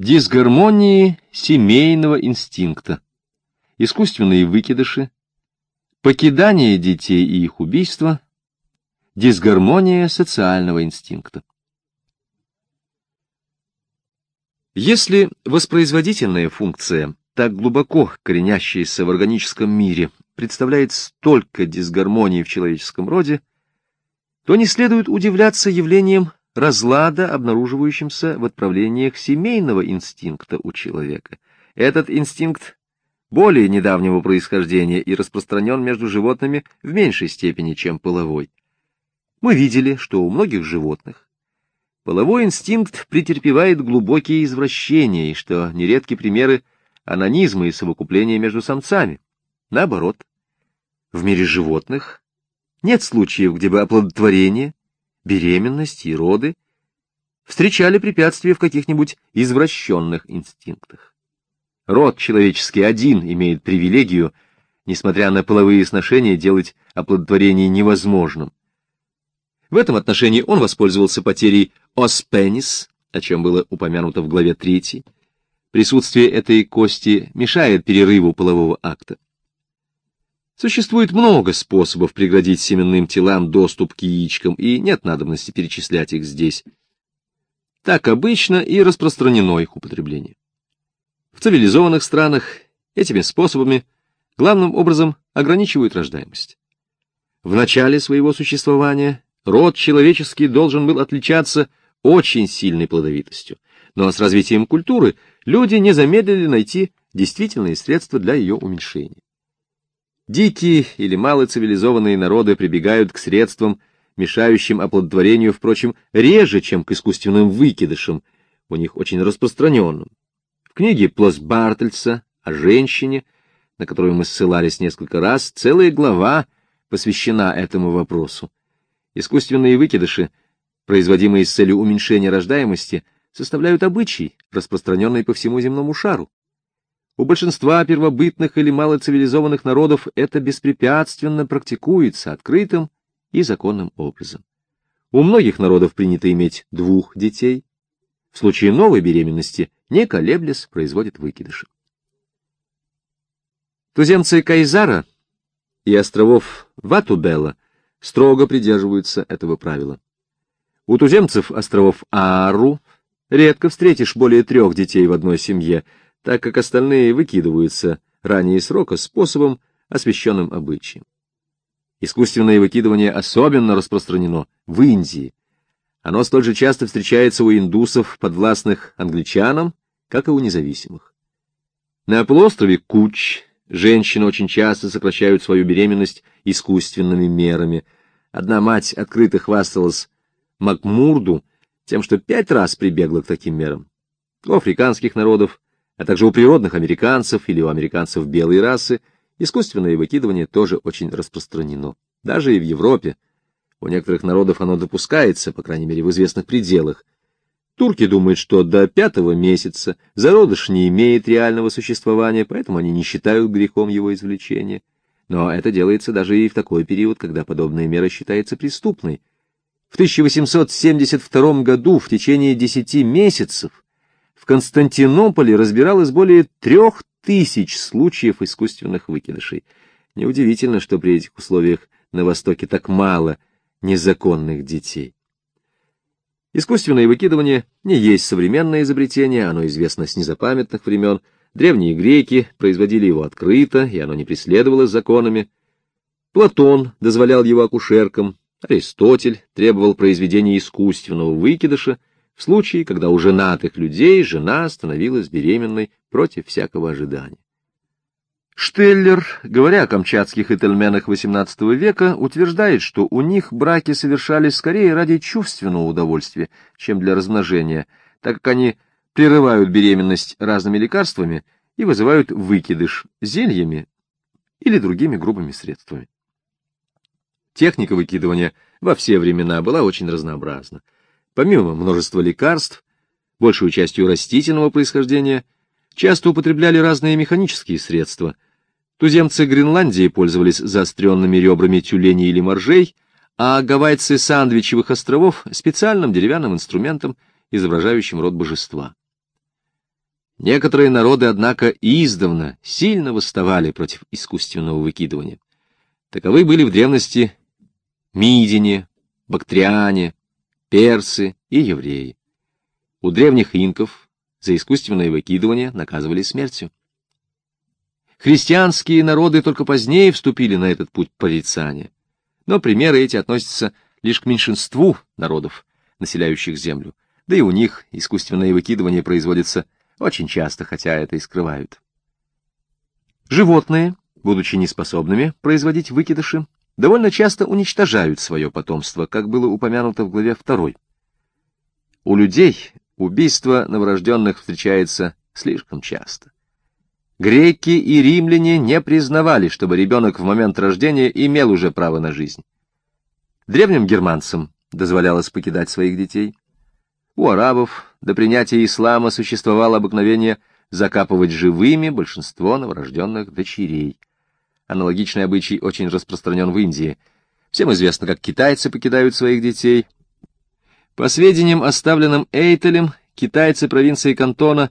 Дисгармонии семейного инстинкта, искусственные выкидыши, покидание детей и их убийство, дисгармония социального инстинкта. Если воспроизводительная функция, так глубоко коренящаяся в органическом мире, представляет столько дисгармонии в человеческом роде, то не следует удивляться явлением разлада, обнаруживающимся в отправлениях семейного инстинкта у человека. Этот инстинкт более недавнего происхождения и распространен между животными в меньшей степени, чем половой. Мы видели, что у многих животных половой инстинкт претерпевает глубокие извращения, и что нередки примеры анонизма и совокупления между самцами. Наоборот, в мире животных нет случаев, где бы оплодотворение беременность и роды встречали препятствия в каких-нибудь извращенных инстинктах. Род человеческий один имеет привилегию, несмотря на половые сношения, делать оплодотворение невозможным. В этом отношении он воспользовался потерей оспенис, о чем было упомянуто в главе 3. Присутствие этой кости мешает перерыву полового акта. Существует много способов преградить семенным телам доступ к яичкам, и нет надобности перечислять их здесь. Так обычно и распространено их употребление. В цивилизованных странах этими способами главным образом ограничивают рождаемость. В начале своего существования род человеческий должен был отличаться очень сильной плодовитостью, но с развитием культуры люди не замедлили найти действительные средства для ее уменьшения. Дикие или малоцивилизованные народы прибегают к средствам, мешающим оплодотворению, впрочем, реже, чем к искусственным выкидышам, у них очень распространенным. В книге Плос Бартельса о женщине, на которую мы ссылались несколько раз, целая глава посвящена этому вопросу. Искусственные выкидыши, производимые с целью уменьшения рождаемости, составляют обычай, распространенный по всему земному шару. У большинства первобытных или малоцивилизованных народов это беспрепятственно практикуется открытым и законным образом. У многих народов принято иметь двух детей. В случае новой беременности, не колеблясь, производят выкидыши. Туземцы Кайзара и островов Ватубела строго придерживаются этого правила. У туземцев островов Аару редко встретишь более трех детей в одной семье, так как остальные выкидываются ранее срока способом, освященным обычаем. Искусственное выкидывание особенно распространено в Индии. Оно столь же часто встречается у индусов, подвластных англичанам, как и у независимых. На полуострове Куч женщины очень часто сокращают свою беременность искусственными мерами. Одна мать открыто хвасталась Макмурду тем, что пять раз прибегла к таким мерам. У африканских народов а также у природных американцев или у американцев белой расы, искусственное выкидывание тоже очень распространено. Даже и в Европе. У некоторых народов оно допускается, по крайней мере, в известных пределах. Турки думают, что до пятого месяца зародыш не имеет реального существования, поэтому они не считают грехом его извлечения. Но это делается даже и в такой период, когда подобная мера считается преступной. В 1872 году в течение десяти месяцев в Константинополе разбиралось более трех тысяч случаев искусственных выкидышей. Неудивительно, что при этих условиях на Востоке так мало незаконных детей. Искусственное выкидывание не есть современное изобретение, оно известно с незапамятных времен. Древние греки производили его открыто, и оно не преследовалось законами. Платон дозволял его акушеркам, Аристотель требовал произведения искусственного выкидыша, в когда у женатых людей жена становилась беременной против всякого ожидания. Штеллер, говоря о камчатских этельменах XVIII века, утверждает, что у них браки совершались скорее ради чувственного удовольствия, чем для размножения, так как они прерывают беременность разными лекарствами и вызывают выкидыш зельями или другими грубыми средствами. Техника выкидывания во все времена была очень разнообразна. Помимо множества лекарств, большую частью растительного происхождения, часто употребляли разные механические средства. Туземцы Гренландии пользовались заостренными ребрами тюленей или моржей, а гавайцы Сандвичевых островов — специальным деревянным инструментом, изображающим род божества. Некоторые народы, однако, издавна сильно восставали против искусственного выкидывания. Таковы были в древности мидине, бактриане, персы и евреи. У древних инков за искусственное выкидывание наказывали смертью. Христианские народы только позднее вступили на этот путь порицания, но примеры эти относятся лишь к меньшинству народов, населяющих землю, да и у них искусственное выкидывание производится очень часто, хотя это и скрывают. Животные, будучи неспособными производить выкидыши, довольно часто уничтожают свое потомство, как было упомянуто в главе 2. У людей убийство новорожденных встречается слишком часто. Греки и римляне не признавали, чтобы ребенок в момент рождения имел уже право на жизнь. Древним германцам дозволялось покидать своих детей. У арабов до принятия ислама существовало обыкновение закапывать живыми большинство новорожденных дочерей. Аналогичный обычай очень распространен в Индии. Всем известно, как китайцы покидают своих детей. По сведениям, оставленным Эйтелем, китайцы провинции Кантона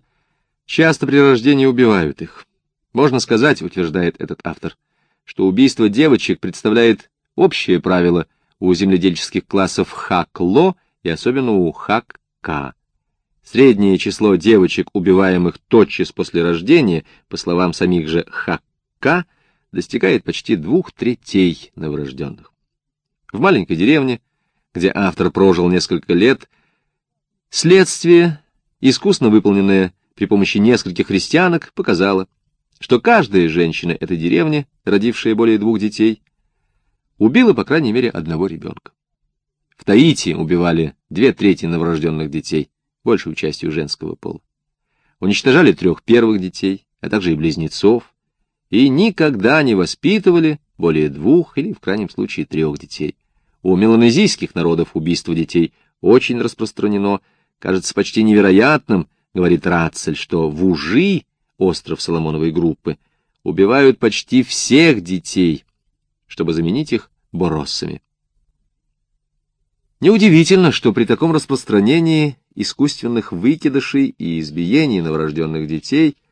часто при рождении убивают их. Можно сказать, утверждает этот автор, что убийство девочек представляет общее правило у земледельческих классов Хак-Ло и особенно у Хак-Ка. Среднее число девочек, убиваемых тотчас после рождения, по словам самих же Хак-Ка, достигает почти двух третей новорожденных. В маленькой деревне, где автор прожил несколько лет, следствие, искусно выполненное при помощи нескольких христианок, показало, что каждая женщина этой деревни, родившая более двух детей, убила, по крайней мере, одного ребенка. В Таити убивали две трети новорожденных детей, большую частью женского пола. Уничтожали трех первых детей, а также и близнецов, и никогда не воспитывали более двух или, в крайнем случае, трех детей. У меланезийских народов убийство детей очень распространено, кажется почти невероятным, говорит Рацель, что в Ужи, остров Соломоновой группы, убивают почти всех детей, чтобы заменить их бороссами. Неудивительно, что при таком распространении искусственных выкидышей и избиений новорожденных детей –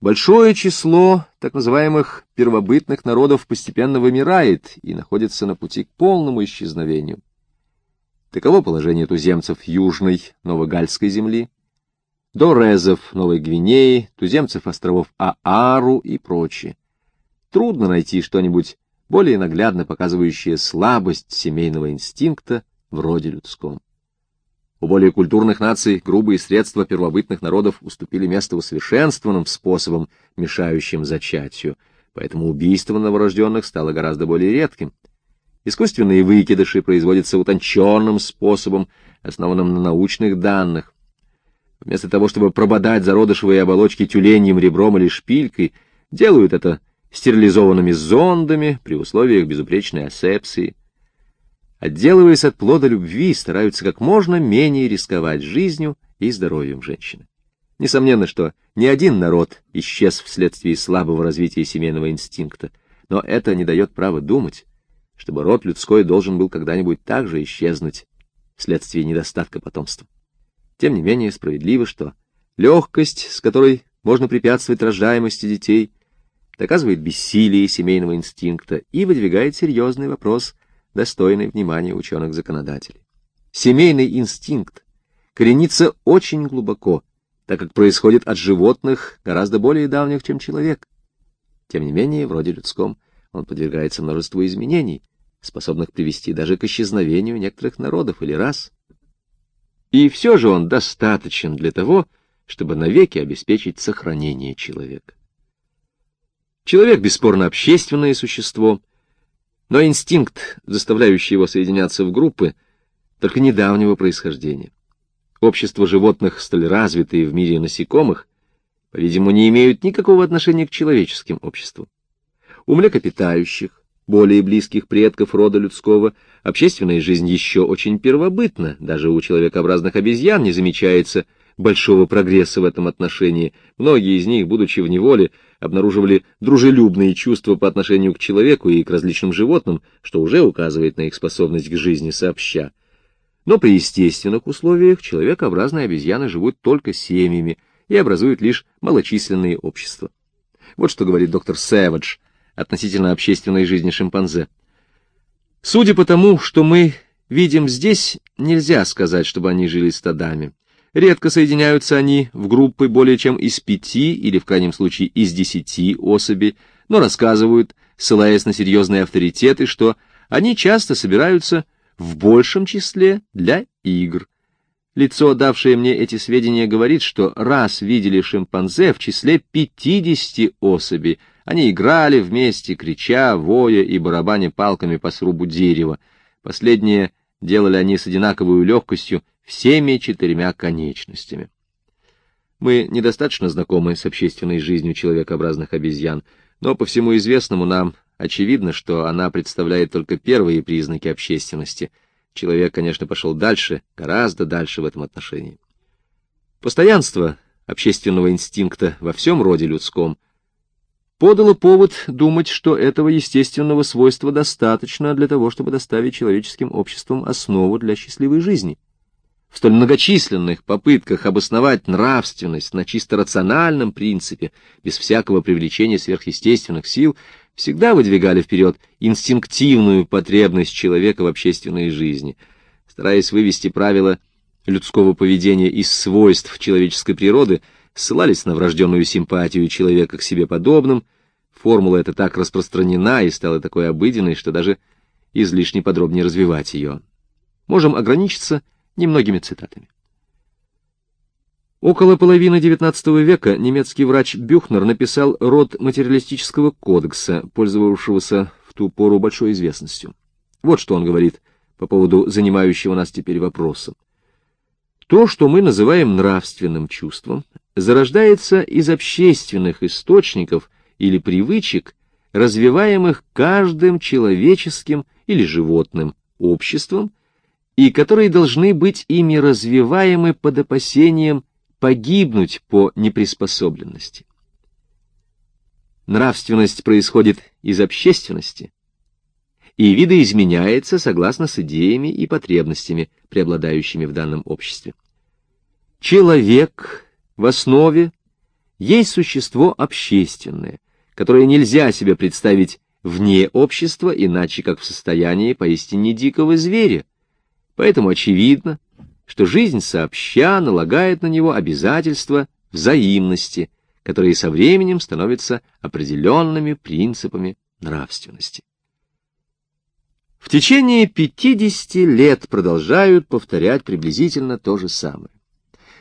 Большое число так называемых первобытных народов постепенно вымирает и находится на пути к полному исчезновению. Таково положение туземцев Южной Новогальской земли, дорезов Новой Гвинеи, туземцев островов Аару и прочее. Трудно найти что-нибудь более наглядно показывающее слабость семейного инстинкта вроде людском. У более культурных наций грубые средства первобытных народов уступили место усовершенствованным способам, мешающим зачатию, поэтому убийство новорожденных стало гораздо более редким. Искусственные выкидыши производятся утонченным способом, основанным на научных данных. Вместо того, чтобы прободать зародышевые оболочки тюленьем ребром или шпилькой, делают это стерилизованными зондами при условиях безупречной асепсии отделываясь от плода любви, стараются как можно менее рисковать жизнью и здоровьем женщины. Несомненно, что ни один народ исчез вследствие слабого развития семейного инстинкта, но это не дает права думать, чтобы род людской должен был когда-нибудь также исчезнуть вследствие недостатка потомства. Тем не менее справедливо, что легкость, с которой можно препятствовать рождаемости детей, доказывает бессилие семейного инстинкта и выдвигает серьезный вопрос достойный внимания ученых-законодателей. Семейный инстинкт коренится очень глубоко, так как происходит от животных гораздо более давних, чем человек. Тем не менее, вроде людском, он подвергается множеству изменений, способных привести даже к исчезновению некоторых народов или рас. И все же он достаточен для того, чтобы навеки обеспечить сохранение человека. Человек, бесспорно, общественное существо, но инстинкт, заставляющий его соединяться в группы, только недавнего происхождения. Общества животных, столь развитые в мире насекомых, по-видимому, не имеют никакого отношения к человеческим обществам. У млекопитающих, более близких предков рода людского, общественная жизнь еще очень первобытна, даже у человекообразных обезьян не замечается – большого прогресса в этом отношении. Многие из них, будучи в неволе, обнаруживали дружелюбные чувства по отношению к человеку и к различным животным, что уже указывает на их способность к жизни сообща. Но при естественных условиях человекообразные обезьяны живут только семьями и образуют лишь малочисленные общества. Вот что говорит доктор Сэвидж относительно общественной жизни шимпанзе. Судя по тому, что мы видим здесь, нельзя сказать, чтобы они жили стадами. Редко соединяются они в группы более чем из пяти или, в крайнем случае, из десяти особей, но рассказывают, ссылаясь на серьезные авторитеты, что они часто собираются в большем числе для игр. Лицо, давшее мне эти сведения, говорит, что раз видели шимпанзе в числе пятидесяти особей, они играли вместе, крича, воя и барабаня палками по срубу дерева. Последнее делали они с одинаковой легкостью, всеми четырьмя конечностями. Мы недостаточно знакомы с общественной жизнью человекообразных обезьян, но по всему известному нам очевидно, что она представляет только первые признаки общественности. Человек, конечно, пошел дальше, гораздо дальше в этом отношении. Постоянство общественного инстинкта во всем роде людском подало повод думать, что этого естественного свойства достаточно для того, чтобы доставить человеческим обществам основу для счастливой жизни — в столь многочисленных попытках обосновать нравственность на чисто рациональном принципе, без всякого привлечения сверхъестественных сил, всегда выдвигали вперед инстинктивную потребность человека в общественной жизни, стараясь вывести правила людского поведения из свойств человеческой природы, ссылались на врожденную симпатию человека к себе подобным, формула эта так распространена и стала такой обыденной, что даже излишне подробнее развивать ее. Можем ограничиться немногими цитатами. Около половины XIX века немецкий врач Бюхнер написал род материалистического кодекса, пользовавшегося в ту пору большой известностью. Вот что он говорит по поводу занимающего нас теперь вопроса. То, что мы называем нравственным чувством, зарождается из общественных источников или привычек, развиваемых каждым человеческим или животным обществом и которые должны быть ими развиваемы под опасением погибнуть по неприспособленности. Нравственность происходит из общественности, и видоизменяется согласно с идеями и потребностями, преобладающими в данном обществе. Человек в основе есть существо общественное, которое нельзя себе представить вне общества, иначе как в состоянии поистине дикого зверя, Поэтому очевидно, что жизнь сообща налагает на него обязательства взаимности, которые со временем становятся определенными принципами нравственности. В течение 50 лет продолжают повторять приблизительно то же самое.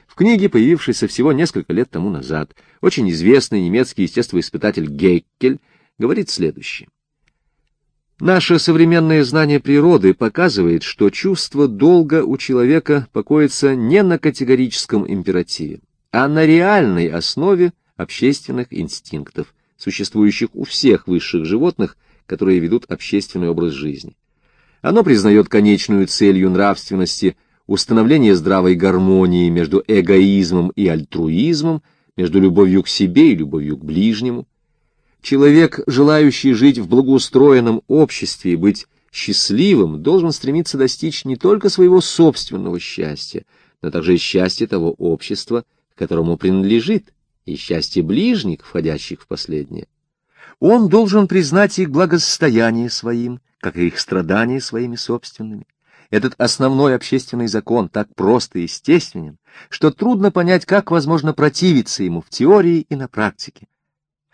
В книге, появившейся всего несколько лет тому назад, очень известный немецкий естествоиспытатель Геккель говорит следующее. Наше современное знание природы показывает, что чувство долга у человека покоится не на категорическом императиве, а на реальной основе общественных инстинктов, существующих у всех высших животных, которые ведут общественный образ жизни. Оно признает конечную целью нравственности установление здравой гармонии между эгоизмом и альтруизмом, между любовью к себе и любовью к ближнему, Человек, желающий жить в благоустроенном обществе и быть счастливым, должен стремиться достичь не только своего собственного счастья, но также и счастья того общества, которому принадлежит, и счастья ближних, входящих в последнее. Он должен признать их благосостояние своим, как и их страдания своими собственными. Этот основной общественный закон так прост и естественен, что трудно понять, как возможно противиться ему в теории и на практике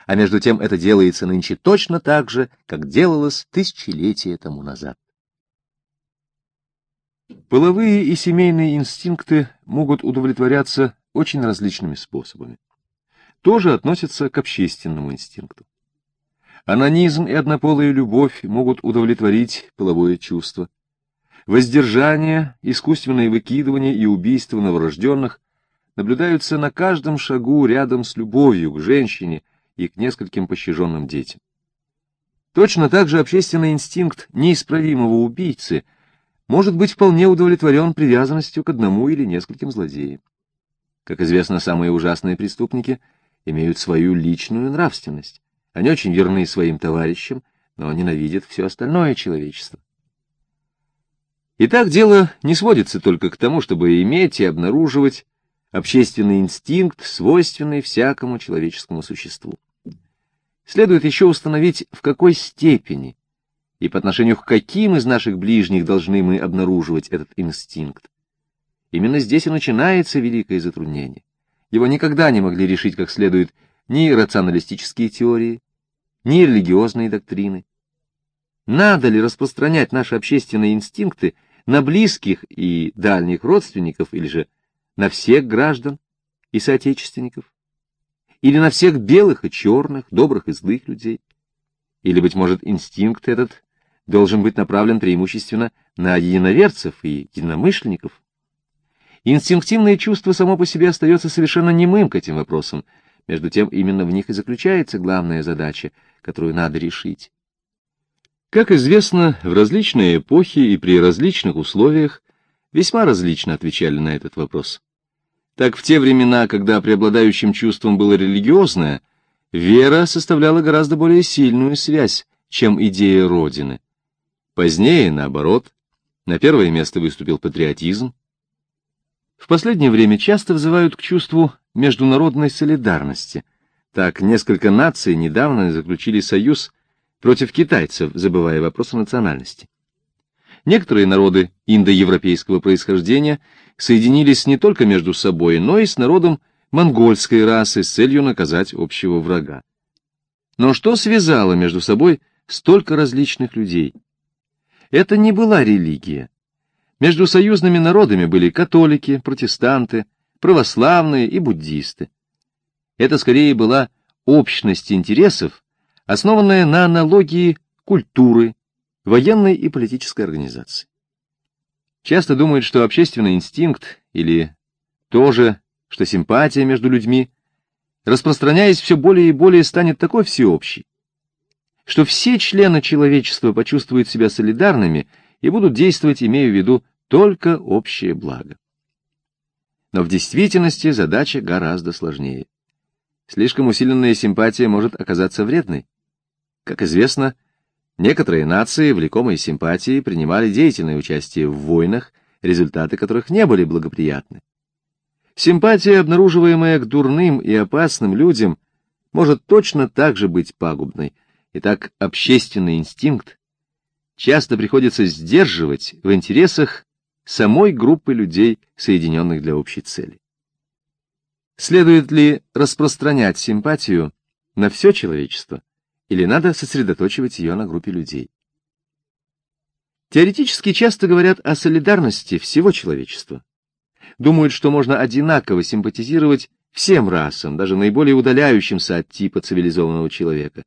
а между тем это делается нынче точно так же, как делалось тысячелетия тому назад. Половые и семейные инстинкты могут удовлетворяться очень различными способами. Тоже относятся к общественному инстинкту. Анонизм и однополая любовь могут удовлетворить половое чувство. Воздержание, искусственное выкидывание и убийство новорожденных наблюдаются на каждом шагу рядом с любовью к женщине – и к нескольким пощаженным детям. Точно так же общественный инстинкт неисправимого убийцы может быть вполне удовлетворен привязанностью к одному или нескольким злодеям. Как известно, самые ужасные преступники имеют свою личную нравственность. Они очень верны своим товарищам, но ненавидят все остальное человечество. Итак, дело не сводится только к тому, чтобы иметь и обнаруживать общественный инстинкт, свойственный всякому человеческому существу. Следует еще установить, в какой степени и по отношению к каким из наших ближних должны мы обнаруживать этот инстинкт. Именно здесь и начинается великое затруднение. Его никогда не могли решить как следует ни рационалистические теории, ни религиозные доктрины. Надо ли распространять наши общественные инстинкты на близких и дальних родственников или же на всех граждан и соотечественников? Или на всех белых и черных, добрых и злых людей? Или, быть может, инстинкт этот должен быть направлен преимущественно на единоверцев и единомышленников? Инстинктивное чувство само по себе остается совершенно немым к этим вопросам, между тем именно в них и заключается главная задача, которую надо решить. Как известно, в различные эпохи и при различных условиях весьма различно отвечали на этот вопрос. Так в те времена, когда преобладающим чувством было религиозное, вера составляла гораздо более сильную связь, чем идея Родины. Позднее, наоборот, на первое место выступил патриотизм. В последнее время часто взывают к чувству международной солидарности. Так, несколько наций недавно заключили союз против китайцев, забывая вопрос о национальности. Некоторые народы индоевропейского происхождения соединились не только между собой, но и с народом монгольской расы с целью наказать общего врага. Но что связало между собой столько различных людей? Это не была религия. Между союзными народами были католики, протестанты, православные и буддисты. Это скорее была общность интересов, основанная на аналогии культуры, военной и политической организации. Часто думают, что общественный инстинкт или то же, что симпатия между людьми, распространяясь все более и более, станет такой всеобщей, что все члены человечества почувствуют себя солидарными и будут действовать, имея в виду только общее благо. Но в действительности задача гораздо сложнее. Слишком усиленная симпатия может оказаться вредной. Как известно, некоторые нации, влекомые симпатией, принимали деятельное участие в войнах, результаты которых не были благоприятны. Симпатия, обнаруживаемая к дурным и опасным людям, может точно так же быть пагубной. Итак, общественный инстинкт часто приходится сдерживать в интересах самой группы людей, соединенных для общей цели. Следует ли распространять симпатию на все человечество? Или надо сосредоточивать ее на группе людей. Теоретически часто говорят о солидарности всего человечества. Думают, что можно одинаково симпатизировать всем расам, даже наиболее удаляющимся от типа цивилизованного человека.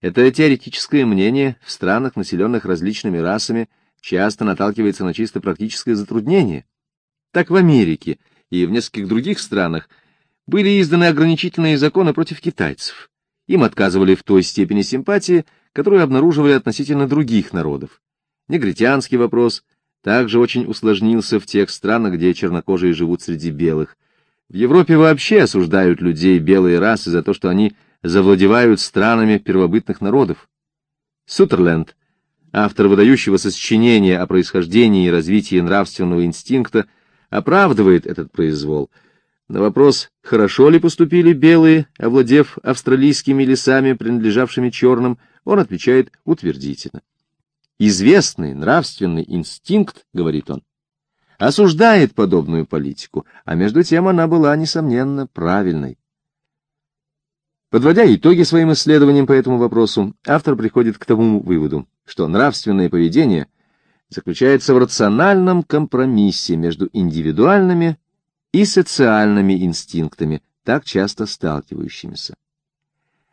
Это теоретическое мнение в странах, населенных различными расами, часто наталкивается на чисто практическое затруднение. Так в Америке и в нескольких других странах были изданы ограничительные законы против китайцев. Им отказывали в той степени симпатии, которую обнаруживали относительно других народов. Негритянский вопрос также очень усложнился в тех странах, где чернокожие живут среди белых. В Европе вообще осуждают людей белой расы за то, что они завладевают странами первобытных народов. Сутерленд, автор выдающегося сочинения о происхождении и развитии нравственного инстинкта, оправдывает этот произвол — на вопрос, хорошо ли поступили белые, овладев австралийскими лесами, принадлежавшими черным, он отвечает утвердительно. Известный нравственный инстинкт, говорит он, осуждает подобную политику, а между тем она была, несомненно, правильной. Подводя итоги своим исследованиям по этому вопросу, автор приходит к тому выводу, что нравственное поведение заключается в рациональном компромиссе между индивидуальными и социальными инстинктами, так часто сталкивающимися.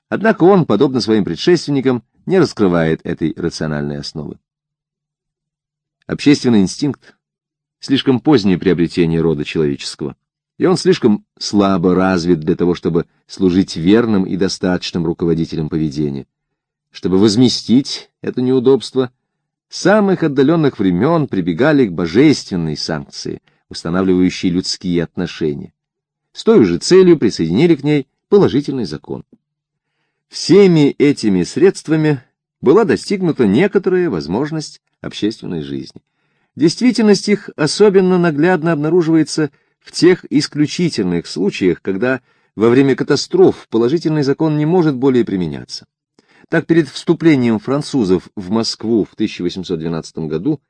Однако он, подобно своим предшественникам, не раскрывает этой рациональной основы. Общественный инстинкт — слишком позднее приобретение рода человеческого, и он слишком слабо развит для того, чтобы служить верным и достаточным руководителем поведения. Чтобы возместить это неудобство, с самых отдаленных времен прибегали к божественной санкции — устанавливающей людские отношения. С той же целью присоединили к ней положительный закон. Всеми этими средствами была достигнута некоторая возможность общественной жизни. Действительность их особенно наглядно обнаруживается в тех исключительных случаях, когда во время катастроф положительный закон не может более применяться. Так, перед вступлением французов в Москву в 1812 году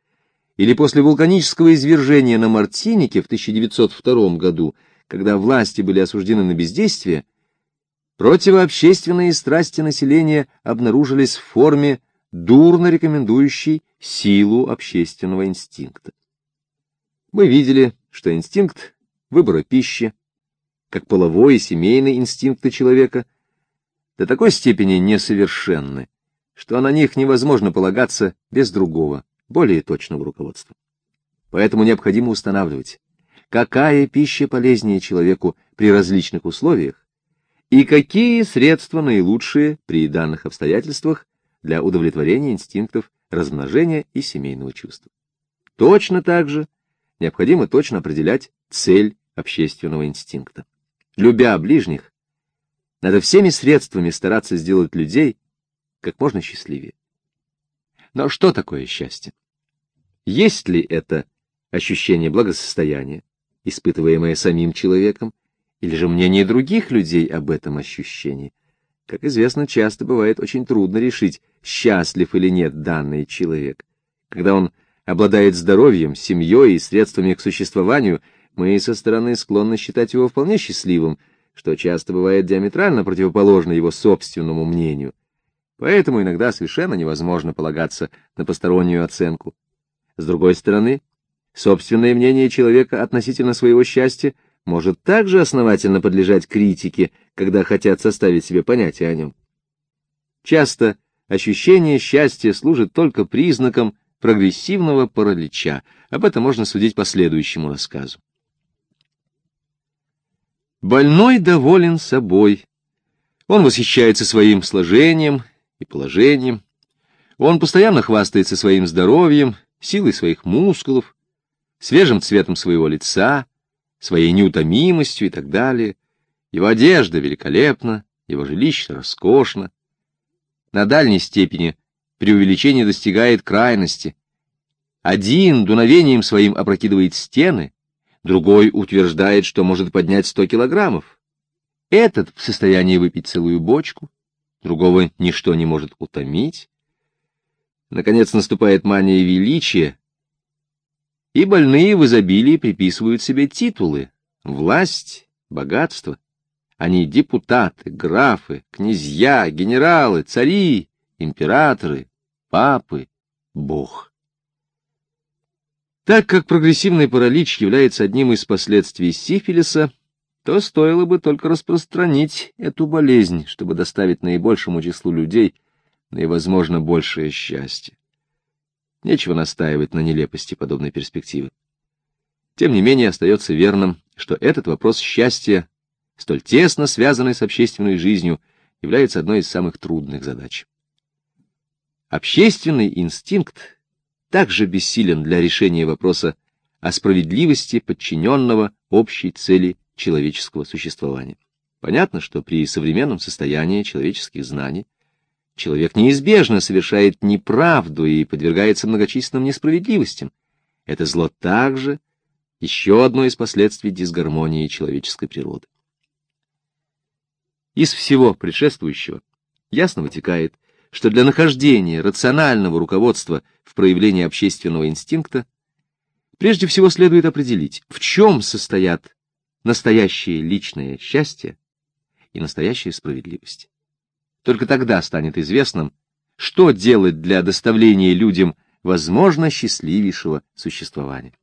или после вулканического извержения на Мартинике в 1902 году, когда власти были осуждены на бездействие, противообщественные страсти населения обнаружились в форме дурно рекомендующей силу общественного инстинкта. Мы видели, что инстинкт выбора пищи, как половой и семейный инстинкты человека, до такой степени несовершенны, что на них невозможно полагаться без другого, более точного руководства. Поэтому необходимо устанавливать, какая пища полезнее человеку при различных условиях и какие средства наилучшие при данных обстоятельствах для удовлетворения инстинктов размножения и семейного чувства. Точно так же необходимо точно определять цель общественного инстинкта. Любя ближних, надо всеми средствами стараться сделать людей как можно счастливее. Но что такое счастье? Есть ли это ощущение благосостояния, испытываемое самим человеком, или же мнение других людей об этом ощущении? Как известно, часто бывает очень трудно решить, счастлив или нет данный человек. Когда он обладает здоровьем, семьей и средствами к существованию, мы со стороны склонны считать его вполне счастливым, что часто бывает диаметрально противоположно его собственному мнению. Поэтому иногда совершенно невозможно полагаться на постороннюю оценку. С другой стороны, собственное мнение человека относительно своего счастья может также основательно подлежать критике, когда хотят составить себе понятие о нем. Часто ощущение счастья служит только признаком прогрессивного паралича. Об этом можно судить по следующему рассказу. Больной доволен собой. Он восхищается своим сложением и положением. Он постоянно хвастается своим здоровьем, силой своих мускулов, свежим цветом своего лица, своей неутомимостью и так далее. Его одежда великолепна, его жилище роскошно. На дальней степени преувеличение достигает крайности. Один дуновением своим опрокидывает стены, другой утверждает, что может поднять сто килограммов. Этот в состоянии выпить целую бочку, другого ничто не может утомить. Наконец наступает мания величия, и больные в изобилии приписывают себе титулы, власть, богатство. Они депутаты, графы, князья, генералы, цари, императоры, папы, бог. Так как прогрессивный паралич является одним из последствий сифилиса, то стоило бы только распространить эту болезнь, чтобы доставить наибольшему числу людей наивозможно большее счастье. Нечего настаивать на нелепости подобной перспективы. Тем не менее, остается верным, что этот вопрос счастья, столь тесно связанный с общественной жизнью, является одной из самых трудных задач. Общественный инстинкт также бессилен для решения вопроса о справедливости подчиненного общей цели человеческого существования. Понятно, что при современном состоянии человеческих знаний человек неизбежно совершает неправду и подвергается многочисленным несправедливостям. Это зло также еще одно из последствий дисгармонии человеческой природы. Из всего предшествующего ясно вытекает, что для нахождения рационального руководства в проявлении общественного инстинкта прежде всего следует определить, в чем состоят настоящее личное счастье и настоящая справедливость. Только тогда станет известным, что делать для доставления людям возможно счастливейшего существования.